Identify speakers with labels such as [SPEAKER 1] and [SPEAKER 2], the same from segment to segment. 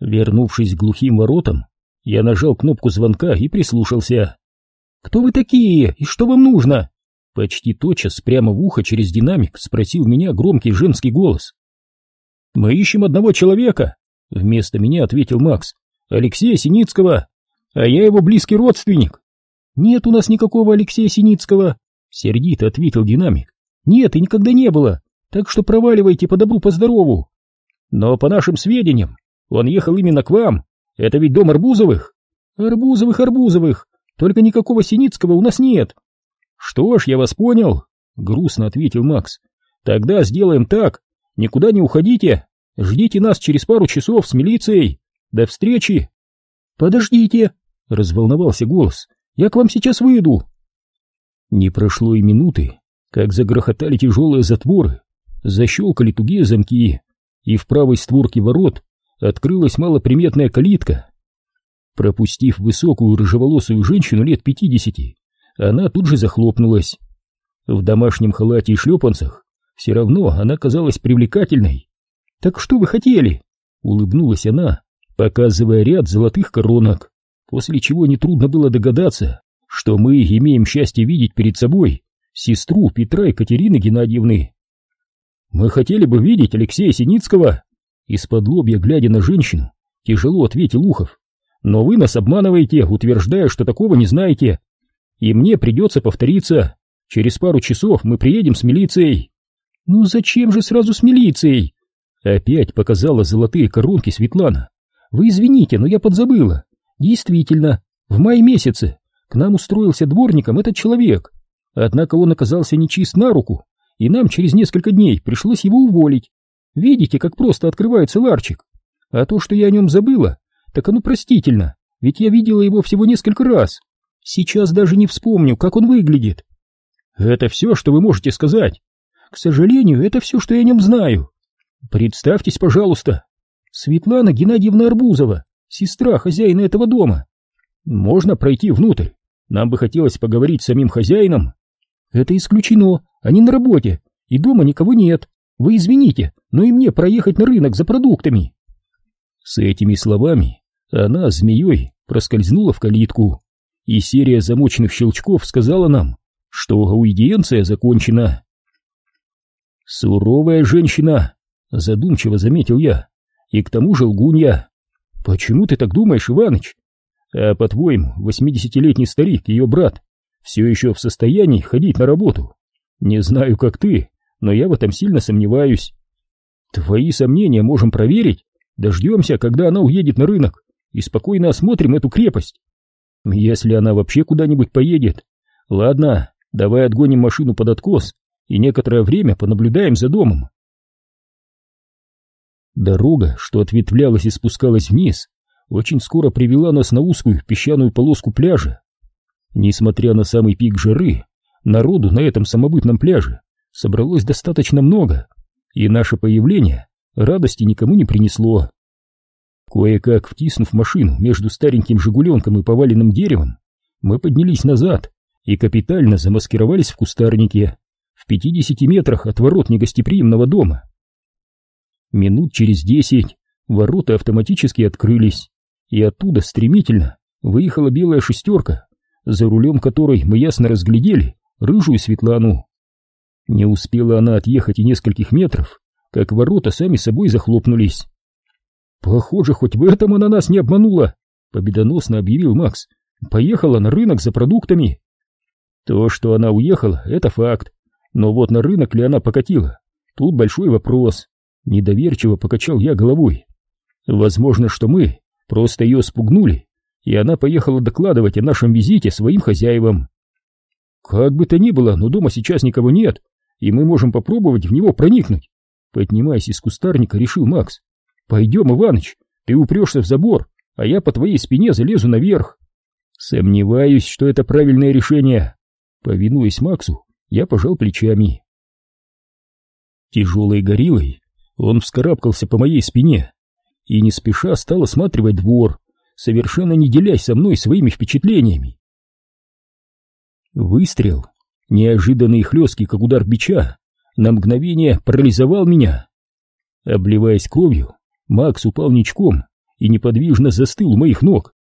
[SPEAKER 1] Вернувшись к глухим воротам, я нажал кнопку звонка и прислушался. «Кто вы такие и что вам нужно?» Почти тотчас прямо в ухо через динамик спросил меня громкий женский голос. «Мы ищем одного человека», — вместо меня ответил Макс. «Алексея Синицкого, а я его близкий родственник». «Нет у нас никакого Алексея Синицкого», — сердито ответил динамик. «Нет и никогда не было, так что проваливайте по добру, по здорову». «Но по нашим сведениям, он ехал именно к вам. Это ведь дом Арбузовых?» «Арбузовых, Арбузовых, только никакого Синицкого у нас нет». «Что ж, я вас понял», — грустно ответил Макс. «Тогда сделаем так. Никуда не уходите. Ждите нас через пару часов с милицией. До встречи!» «Подождите!» — разволновался голос. «Я к вам сейчас выйду!» Не прошло и минуты, как загрохотали тяжелые затворы, защелкали тугие замки, и в правой створке ворот открылась малоприметная калитка. Пропустив высокую рыжеволосую женщину лет пятидесяти, она тут же захлопнулась. В домашнем халате и шлепанцах все равно она казалась привлекательной. «Так что вы хотели?» — улыбнулась она, показывая ряд золотых коронок, после чего нетрудно было догадаться, что мы имеем счастье видеть перед собой сестру Петра Екатерины Геннадьевны. «Мы хотели бы видеть Алексея Синицкого!» Из-под лобья, глядя на женщину, тяжело ответил Ухов. «Но вы нас обманываете, утверждая, что такого не знаете. И мне придется повториться. Через пару часов мы приедем с милицией». «Ну зачем же сразу с милицией?» Опять показала золотые коронки Светлана. «Вы извините, но я подзабыла. Действительно, в мае месяце к нам устроился дворником этот человек. Однако он оказался нечист на руку, и нам через несколько дней пришлось его уволить. Видите, как просто открывается ларчик? А то, что я о нем забыла, так оно простительно, ведь я видела его всего несколько раз. Сейчас даже не вспомню, как он выглядит. Это все, что вы можете сказать. К сожалению, это все, что я о нем знаю. Представьтесь, пожалуйста. Светлана Геннадьевна Арбузова, сестра хозяина этого дома. Можно пройти внутрь. Нам бы хотелось поговорить с самим хозяином. Это исключено, они на работе, и дома никого нет. Вы извините, но и мне проехать на рынок за продуктами. С этими словами она змеей проскользнула в калитку и серия замоченных щелчков сказала нам, что аудиенция закончена. «Суровая женщина», — задумчиво заметил я, — «и к тому же лгунья». «Почему ты так думаешь, Иваныч?» «А по-твоему, восьмидесятилетний старик, ее брат, все еще в состоянии ходить на работу? Не знаю, как ты, но я в этом сильно сомневаюсь». «Твои сомнения можем проверить. Дождемся, когда она уедет на рынок, и спокойно осмотрим эту крепость. Если она вообще куда-нибудь поедет. Ладно, давай отгоним машину под откос и некоторое время понаблюдаем за домом. Дорога, что ответвлялась и спускалась вниз, очень скоро привела нас на узкую песчаную полоску пляжа. Несмотря на самый пик жары, народу на этом самобытном пляже собралось достаточно много, и наше появление радости никому не принесло. Кое-как втиснув машину между стареньким «Жигуленком» и поваленным деревом, мы поднялись назад и капитально замаскировались в кустарнике в 50 метрах от ворот негостеприимного дома. Минут через десять ворота автоматически открылись, и оттуда стремительно выехала белая шестерка, за рулем которой мы ясно разглядели рыжую Светлану. Не успела она отъехать и нескольких метров, как ворота сами собой захлопнулись. «Похоже, хоть в этом она нас не обманула», — победоносно объявил Макс. «Поехала на рынок за продуктами». То, что она уехала, это факт. Но вот на рынок ли она покатила? Тут большой вопрос. Недоверчиво покачал я головой. Возможно, что мы просто ее спугнули, и она поехала докладывать о нашем визите своим хозяевам. Как бы то ни было, но дома сейчас никого нет, и мы можем попробовать в него проникнуть. Поднимаясь из кустарника, решил Макс. Пойдем, Иваныч, ты упрешься в забор, а я по твоей спине залезу наверх. Сомневаюсь, что это правильное решение. Повинуясь Максу, я пожал плечами. Тяжелой гориллой он вскарабкался по моей спине и не спеша стал осматривать двор, совершенно не делясь со мной своими впечатлениями. Выстрел, неожиданный хлесткий, как удар бича, на мгновение парализовал меня. Обливаясь кровью, Макс упал ничком и неподвижно застыл у моих ног.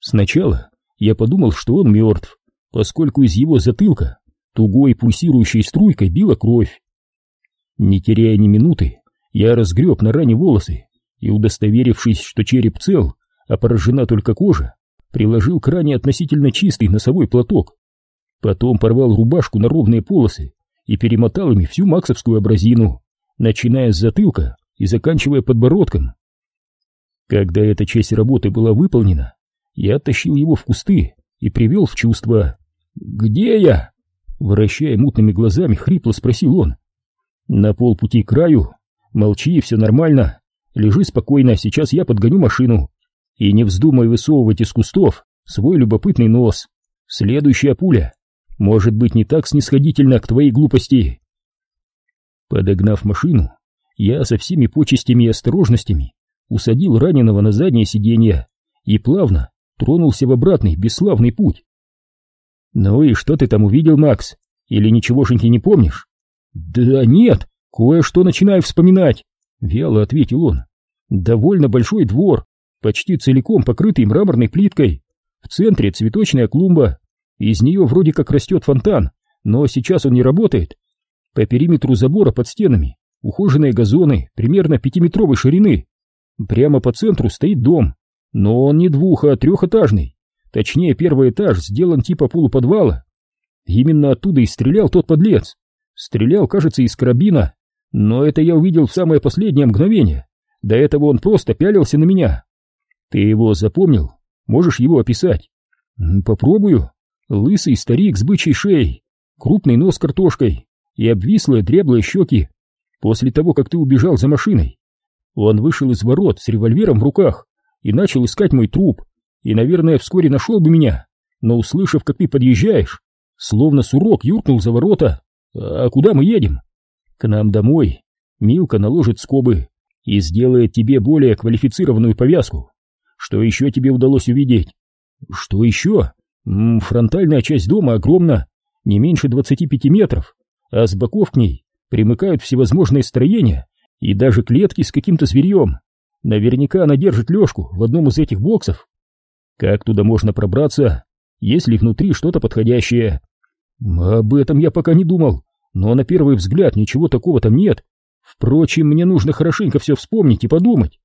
[SPEAKER 1] Сначала я подумал, что он мертв, поскольку из его затылка тугой пульсирующей струйкой била кровь. Не теряя ни минуты, я разгреб на ране волосы и, удостоверившись, что череп цел, а поражена только кожа, приложил к ране относительно чистый носовой платок. Потом порвал рубашку на ровные полосы и перемотал ими всю максовскую абразину, начиная с затылка и заканчивая подбородком. Когда эта часть работы была выполнена, я оттащил его в кусты и привел в чувство. «Где я?» Вращая мутными глазами, хрипло спросил он. «На полпути к краю. Молчи, все нормально. Лежи спокойно, сейчас я подгоню машину. И не вздумай высовывать из кустов свой любопытный нос. Следующая пуля может быть не так снисходительна к твоей глупости». Подогнав машину, я со всеми почестями и осторожностями усадил раненого на заднее сиденье и плавно тронулся в обратный бесславный путь. «Ну и что ты там увидел, Макс? Или ничегошеньки не помнишь?» «Да нет, кое-что начинаю вспоминать», — вяло ответил он. «Довольно большой двор, почти целиком покрытый мраморной плиткой. В центре цветочная клумба, из нее вроде как растет фонтан, но сейчас он не работает. По периметру забора под стенами ухоженные газоны примерно пятиметровой ширины. Прямо по центру стоит дом, но он не двух, а трехэтажный. Точнее, первый этаж сделан типа полуподвала. Именно оттуда и стрелял тот подлец. Стрелял, кажется, из карабина, но это я увидел в самое последнее мгновение. До этого он просто пялился на меня. Ты его запомнил? Можешь его описать? Попробую. Лысый старик с бычьей шеей, крупный нос картошкой и обвислые дряблые щеки. После того, как ты убежал за машиной, он вышел из ворот с револьвером в руках и начал искать мой труп, и, наверное, вскоре нашел бы меня, но, услышав, как ты подъезжаешь, словно сурок юркнул за ворота. А куда мы едем? К нам домой. Милка наложит скобы и сделает тебе более квалифицированную повязку. Что еще тебе удалось увидеть? Что еще? Фронтальная часть дома огромна, не меньше 25 метров, а с боков к ней примыкают всевозможные строения и даже клетки с каким-то зверьем. Наверняка она держит лёжку в одном из этих боксов. Как туда можно пробраться, если внутри что-то подходящее? Об этом я пока не думал, но на первый взгляд ничего такого там нет. Впрочем, мне нужно хорошенько все вспомнить и подумать.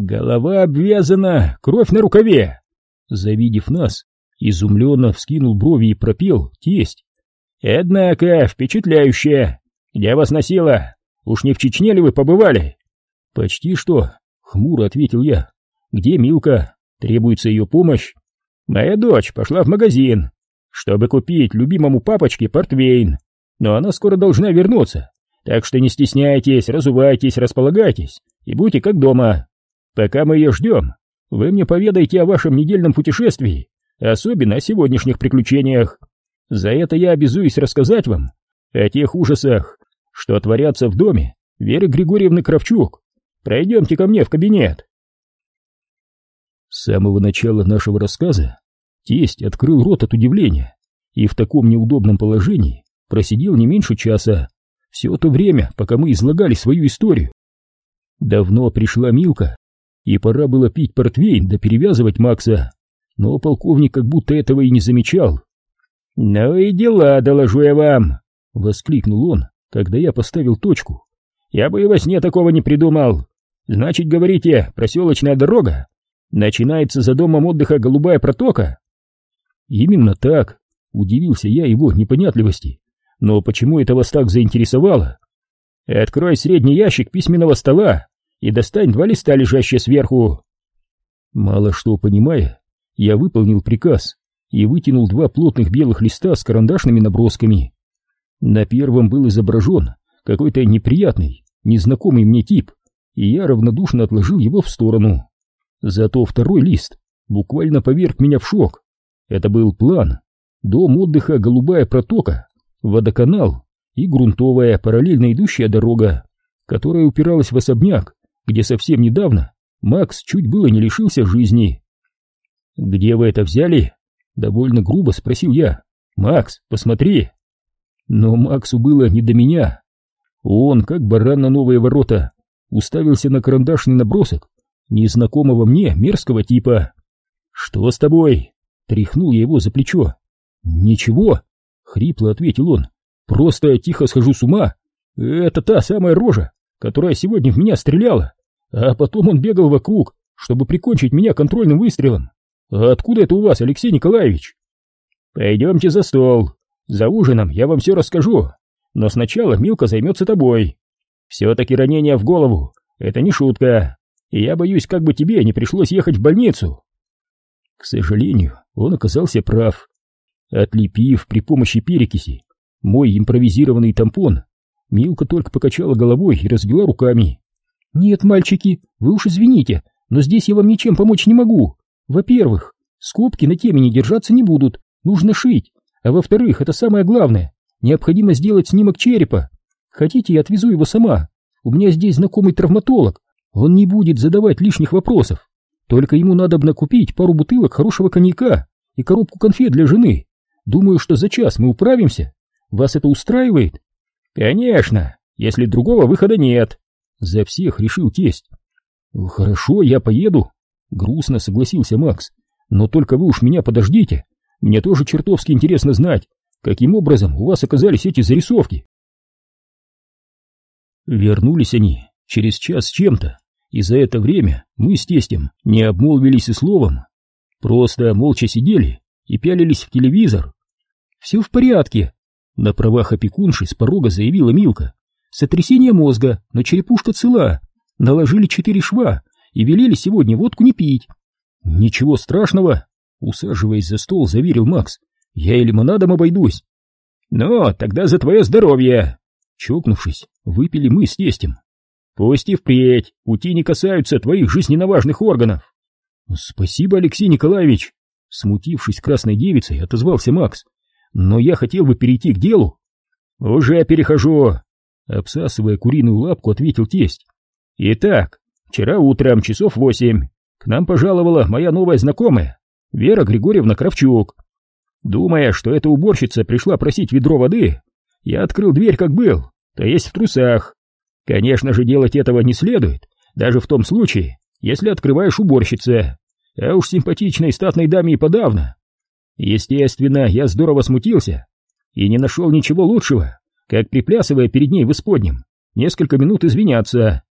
[SPEAKER 1] Голова обвязана, кровь на рукаве. Завидев нас, изумленно вскинул брови и пропел тесть. Однако, впечатляюще. Где вас носило? Уж не в Чечне ли вы побывали? Почти что, хмуро ответил я. Где Милка? Требуется ее помощь. Моя дочь пошла в магазин, чтобы купить любимому папочке портвейн. Но она скоро должна вернуться. Так что не стесняйтесь, разувайтесь, располагайтесь и будьте как дома. Пока мы ее ждем, вы мне поведайте о вашем недельном путешествии, особенно о сегодняшних приключениях. За это я обязуюсь рассказать вам о тех ужасах, что творятся в доме Веры Григорьевны Кравчук. Пройдемте ко мне в кабинет. С самого начала нашего рассказа тесть открыл рот от удивления и в таком неудобном положении просидел не меньше часа, все то время, пока мы излагали свою историю. Давно пришла Милка, и пора было пить портвейн да перевязывать Макса, но полковник как будто этого и не замечал. «Ну и дела, доложу я вам!» — воскликнул он, когда я поставил точку. «Я бы и во сне такого не придумал. Значит, говорите, проселочная дорога начинается за домом отдыха Голубая протока?» «Именно так», — удивился я его непонятливости. «Но почему это вас так заинтересовало?» «Открой средний ящик письменного стола и достань два листа, лежащие сверху». Мало что понимая, я выполнил приказ и вытянул два плотных белых листа с карандашными набросками. На первом был изображен какой-то неприятный, незнакомый мне тип, и я равнодушно отложил его в сторону. Зато второй лист буквально поверг меня в шок. Это был план. Дом отдыха «Голубая протока», водоканал и грунтовая параллельно идущая дорога, которая упиралась в особняк, где совсем недавно Макс чуть было не лишился жизни. «Где вы это взяли?» — довольно грубо спросил я. «Макс, посмотри!» Но Максу было не до меня. Он, как баран на новые ворота, уставился на карандашный набросок незнакомого мне мерзкого типа. «Что с тобой?» — тряхнул я его за плечо. «Ничего», — хрипло ответил он, — «просто тихо схожу с ума. Это та самая рожа, которая сегодня в меня стреляла, а потом он бегал вокруг, чтобы прикончить меня контрольным выстрелом. А откуда это у вас, Алексей Николаевич?» «Пойдемте за стол. За ужином я вам все расскажу, но сначала Милка займется тобой. Все-таки ранение в голову — это не шутка, и я боюсь, как бы тебе не пришлось ехать в больницу». К сожалению, он оказался прав. Отлепив при помощи перекиси мой импровизированный тампон, Милка только покачала головой и развела руками. «Нет, мальчики, вы уж извините, но здесь я вам ничем помочь не могу. Во-первых, скобки на темени держаться не будут, нужно шить. А во-вторых, это самое главное, необходимо сделать снимок черепа. Хотите, я отвезу его сама? У меня здесь знакомый травматолог, он не будет задавать лишних вопросов. Только ему надо бы накупить пару бутылок хорошего коньяка и коробку конфет для жены. Думаю, что за час мы управимся. Вас это устраивает? Конечно, если другого выхода нет. За всех решил тесть. Хорошо, я поеду. Грустно согласился Макс. Но только вы уж меня подождите. Мне тоже чертовски интересно знать, каким образом у вас оказались эти зарисовки. Вернулись они через час с чем-то, и за это время мы с тестем не обмолвились и словом. Просто молча сидели и пялились в телевизор. «Все в порядке», — на правах опекунши с порога заявила Милка. «Сотрясение мозга, но черепушка цела. Наложили четыре шва и велели сегодня водку не пить». «Ничего страшного», — усаживаясь за стол, заверил Макс. «Я и лимонадом обойдусь». «Ну, тогда за твое здоровье!» Чокнувшись, выпили мы с тестем. Пусть и впредь пути не касаются твоих жизненно важных органов. Спасибо, Алексей Николаевич, смутившись красной девицей, отозвался Макс. Но я хотел бы перейти к делу. Уже перехожу, обсасывая куриную лапку, ответил тесть. Итак, вчера утром часов восемь к нам пожаловала моя новая знакомая, Вера Григорьевна Кравчук. Думая, что эта уборщица пришла просить ведро воды, я открыл дверь как был, то есть в трусах, Конечно же, делать этого не следует, даже в том случае, если открываешь уборщице, а уж симпатичной статной даме и подавно. Естественно, я здорово смутился и не нашел ничего лучшего, как приплясывая перед ней в исподнем, несколько минут извиняться.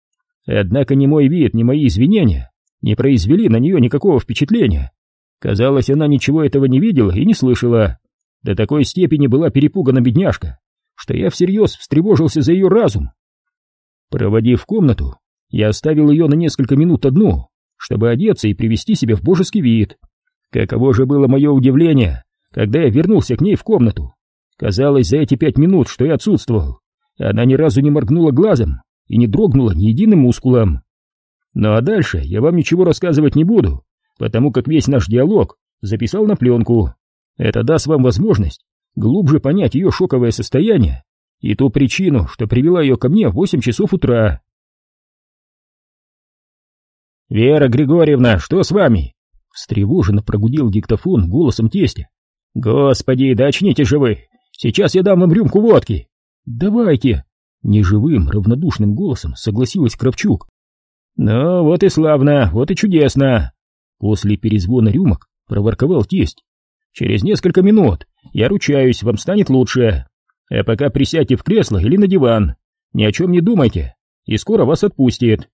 [SPEAKER 1] Однако ни мой вид, ни мои извинения не произвели на нее никакого впечатления. Казалось, она ничего этого не видела и не слышала. До такой степени была перепугана бедняжка, что я всерьез встревожился за ее разум Проводив комнату, я оставил ее на несколько минут одну, чтобы одеться и привести себя в божеский вид. Каково же было мое удивление, когда я вернулся к ней в комнату. Казалось, за эти пять минут, что я отсутствовал, она ни разу не моргнула глазом и не дрогнула ни единым мускулом. Ну а дальше я вам ничего рассказывать не буду, потому как весь наш диалог записал на пленку. Это даст вам возможность глубже понять ее шоковое состояние и ту причину, что привела ее ко мне в восемь часов утра. «Вера Григорьевна, что с вами?» Встревоженно прогудел диктофон голосом тестя. «Господи, да очните же вы! Сейчас я дам вам рюмку водки!» «Давайте!» Неживым, равнодушным голосом согласилась Кравчук. «Ну, вот и славно, вот и чудесно!» После перезвона рюмок проворковал тесть. «Через несколько минут, я ручаюсь, вам станет лучше!» А пока присядьте в кресло или на диван. Ни о чем не думайте, и скоро вас отпустит.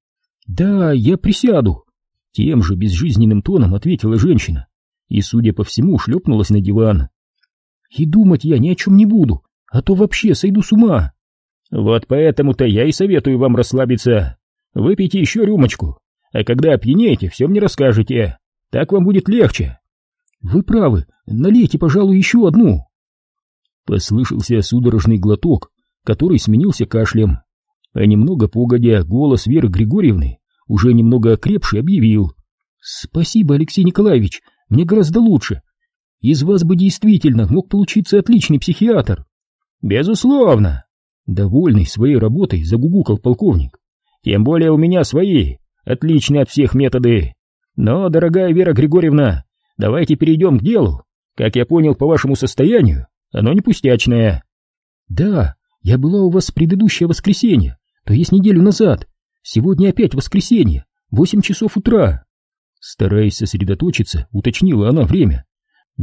[SPEAKER 1] Да, я присяду. Тем же безжизненным тоном ответила женщина и, судя по всему, шлепнулась на диван. И думать я ни о чем не буду, а то вообще сойду с ума. Вот поэтому-то я и советую вам расслабиться. Выпейте еще рюмочку, а когда опьянеете, все мне расскажете. Так вам будет легче. Вы правы, налейте, пожалуй, еще одну. Послышался судорожный глоток, который сменился кашлем. А немного погодя, голос Веры Григорьевны, уже немного окрепший, объявил. «Спасибо, Алексей Николаевич, мне гораздо лучше. Из вас бы действительно мог получиться отличный психиатр». «Безусловно!» Довольный своей работой загугукал полковник. «Тем более у меня свои, отличные от всех методы. Но, дорогая Вера Григорьевна, давайте перейдем к делу. Как я понял по вашему состоянию, оно не пустячное. Да, я была у вас предыдущее воскресенье, то есть неделю назад. Сегодня опять воскресенье, восемь часов утра. Стараясь сосредоточиться, уточнила она время.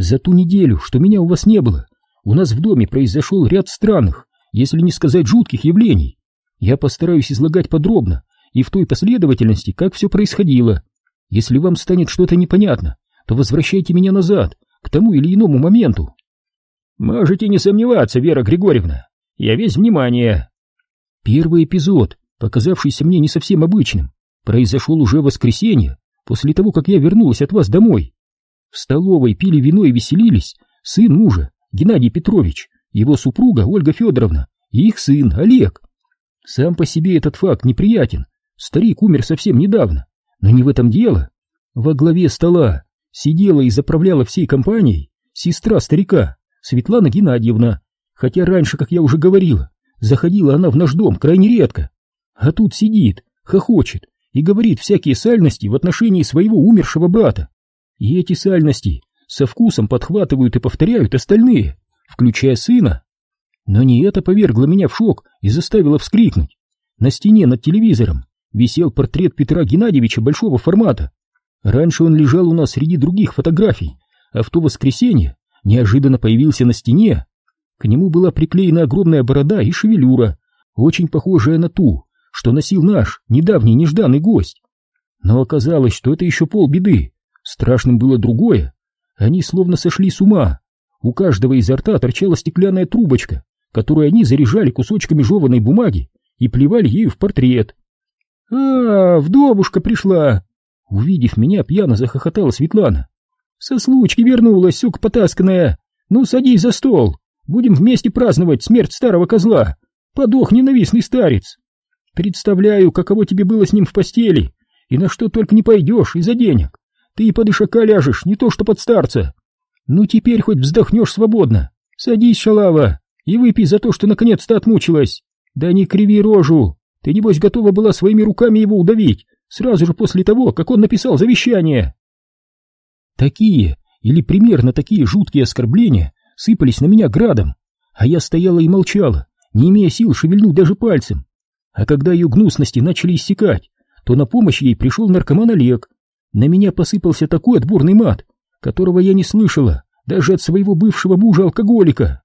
[SPEAKER 1] За ту неделю, что меня у вас не было, у нас в доме произошел ряд странных, если не сказать жутких явлений. Я постараюсь излагать подробно и в той последовательности, как все происходило. Если вам станет что-то непонятно, то возвращайте меня назад, к тому или иному моменту. Можете не сомневаться, Вера Григорьевна, я весь внимание. Первый эпизод, показавшийся мне не совсем обычным, произошел уже в воскресенье, после того, как я вернулась от вас домой. В столовой пили вино и веселились сын мужа, Геннадий Петрович, его супруга Ольга Федоровна и их сын Олег. Сам по себе этот факт неприятен. Старик умер совсем недавно, но не в этом дело. Во главе стола сидела и заправляла всей компанией сестра старика, Светлана Геннадьевна, хотя раньше, как я уже говорила, заходила она в наш дом крайне редко. А тут сидит, хохочет и говорит всякие сальности в отношении своего умершего брата. И эти сальности со вкусом подхватывают и повторяют остальные, включая сына. Но не это повергло меня в шок и заставило вскрикнуть. На стене над телевизором висел портрет Петра Геннадьевича большого формата. Раньше он лежал у нас среди других фотографий, а в то воскресенье неожиданно появился на стене. К нему была приклеена огромная борода и шевелюра, очень похожая на ту, что носил наш недавний нежданный гость. Но оказалось, что это еще полбеды. Страшным было другое. Они словно сошли с ума. У каждого изо рта торчала стеклянная трубочка, которую они заряжали кусочками жеваной бумаги и плевали ею в портрет. «А, вдовушка пришла!» Увидев меня, пьяно захохотала Светлана. «Со случки вернулась, сука потасканная! Ну, садись за стол! Будем вместе праздновать смерть старого козла! Подох ненавистный старец! Представляю, каково тебе было с ним в постели, и на что только не пойдешь из-за денег! Ты и под ишака ляжешь, не то что под старца! Ну, теперь хоть вздохнешь свободно! Садись, шалава, и выпей за то, что наконец-то отмучилась. Да не криви рожу, ты, небось, готова была своими руками его удавить, сразу же после того, как он написал завещание. Такие или примерно такие жуткие оскорбления сыпались на меня градом, а я стояла и молчала, не имея сил шевельнуть даже пальцем. А когда ее гнусности начали иссякать, то на помощь ей пришел наркоман Олег. На меня посыпался такой отборный мат, которого я не слышала даже от своего бывшего мужа-алкоголика.